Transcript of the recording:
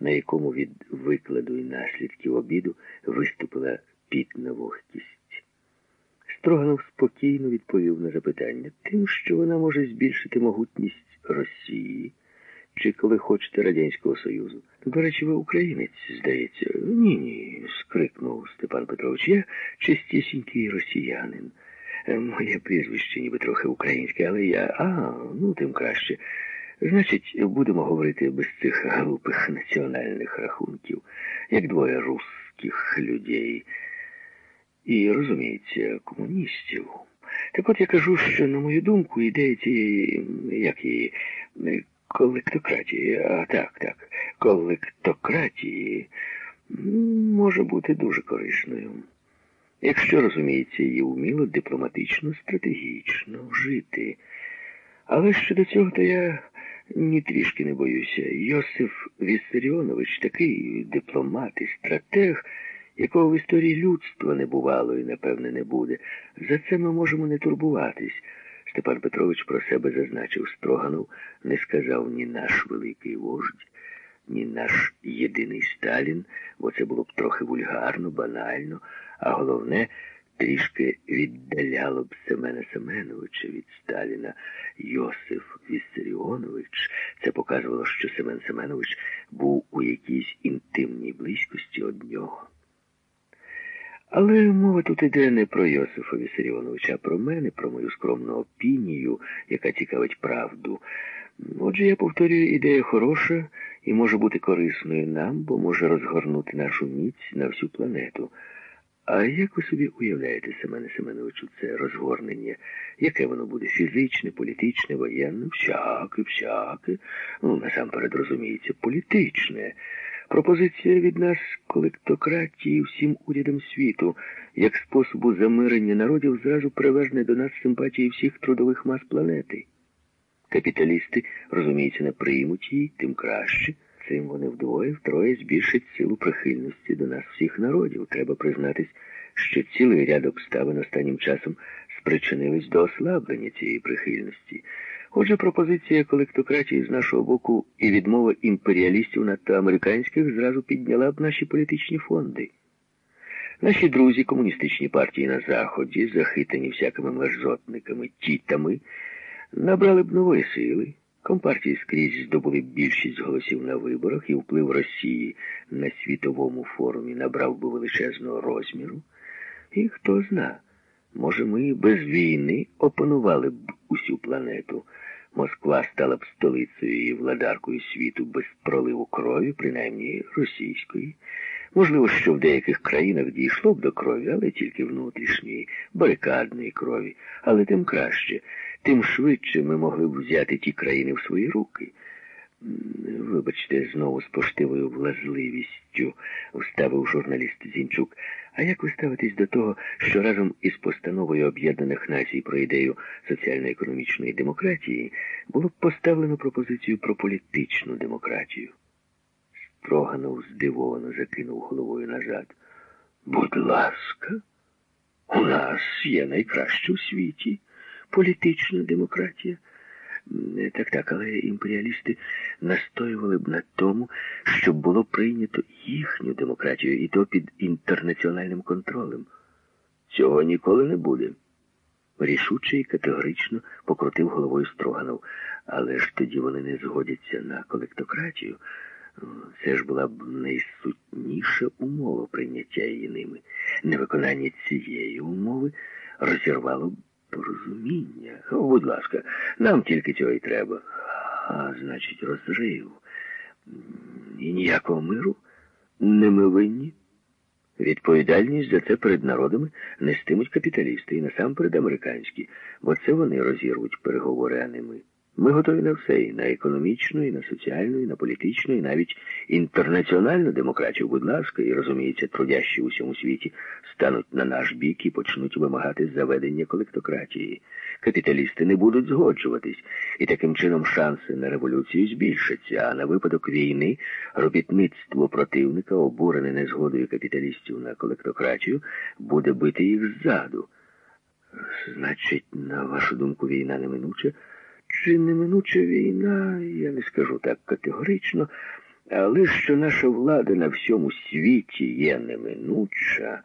на якому від викладу і наслідків обіду виступила пітна вогкість. Строганов спокійно відповів на запитання тим, що вона може збільшити могутність Росії чи, коли хочете, Радянського Союзу. До речі, ви українець, здається. Ні, ні, скрикнув Степан Петрович. Я чистісінький росіянин. Е, Моє прізвище ніби трохи українське, але я. А, ну тим краще. Значить, будемо говорити без цих глупих національних рахунків, як двоє русських людей. І, розуміється, комуністів. Так от я кажу, що, на мою думку, ідея цієї, як її, колектократії, а так, так, колектократії може бути дуже корисною. Якщо, розуміється, її вміло дипломатично, стратегічно вжити. Але щодо цього, то я ні трішки не боюся. Йосиф Віссаріонович такий дипломат і стратег, якого в історії людства не бувало і, напевне, не буде. За це ми можемо не турбуватись. Степан Петрович про себе зазначив Строганов, не сказав ні наш великий вождь, ні наш єдиний Сталін, бо це було б трохи вульгарно, банально, а головне, трішки віддаляло б Семена Семеновича від Сталіна. Йосиф Віссаріонович. Це показувало, що Семен Семенович був у якійсь інтимній близькості од нього. Але мова тут іде не про Йосифа Вісаріоновича, а про мене, про мою скромну опінію, яка цікавить правду. Отже, я повторюю, ідея хороша і може бути корисною нам, бо може розгорнути нашу міць на всю планету. А як ви собі уявляєте, Семене Семеновичу, це розгорнення? Яке воно буде? Фізичне, політичне, воєнне? Всяке, всяке. Ну, насамперед розуміється, політичне. Пропозиція від нас колектократії всім урядам світу, як способу замирення народів, зразу приверне до нас симпатії всіх трудових мас планети. Капіталісти, розуміється, не приймуть її, тим краще. Цим вони вдвоє, втроє збільшать силу прихильності до нас всіх народів. Треба признатись, що цілий ряд обставин останнім часом спричинились до ослаблення цієї прихильності. Отже, пропозиція колектократії з нашого боку і відмова імперіалістів надто американських зразу підняла б наші політичні фонди. Наші друзі, комуністичні партії на Заході, захитані всякими мерзотниками, тітами, набрали б нової сили. Компартії скрізь здобули більшість голосів на виборах і вплив Росії на світовому форумі набрав би величезного розміру. І хто зна, може, ми без війни опанували б усю планету. Москва стала б столицею і владаркою світу без проливу крові, принаймні російської. Можливо, що в деяких країнах дійшло б до крові, але тільки внутрішньої, барикадної крові, але тим краще тим швидше ми могли б взяти ті країни в свої руки. Вибачте, знову з поштивою влазливістю вставив журналіст Зінчук. А як ви ставитесь до того, що разом із постановою Об'єднаних Націй про ідею соціально-економічної демократії було б поставлено пропозицію про політичну демократію? Строганов здивовано закинув головою назад. Будь ласка, у нас є найкраще у світі політична демократія. Так, так, але імперіалісти настоювали б на тому, щоб було прийнято їхню демократію, і то під інтернаціональним контролем. Цього ніколи не буде. Рішуче і категорично покрутив головою Строганов. Але ж тоді вони не згодяться на колектократію. Це ж була б найсутніша умова прийняття її ними. Невиконання цієї умови розірвало б порозуміння. Будь ласка, нам тільки цього й треба. А значить, розрив. І ніякого миру не ми винні. Відповідальність за це перед народами нестимуть капіталісти і насамперед американські, бо це вони розірвуть переговори, а не ми. Ми готові на все, і на економічну, і на соціальну, і на політичну, і навіть інтернаціональну демократію, будь ласка, і, розуміється, трудящі у всьому світі стануть на наш бік і почнуть вимагати заведення колектократії. Капіталісти не будуть згоджуватись, і таким чином шанси на революцію збільшаться, а на випадок війни робітництво противника, обурене незгодою капіталістів на колектократію, буде бити їх ззаду. Значить, на вашу думку, війна неминуча? Чи неминуча війна, я не скажу так категорично, Але що наша влада на всьому світі є неминуча,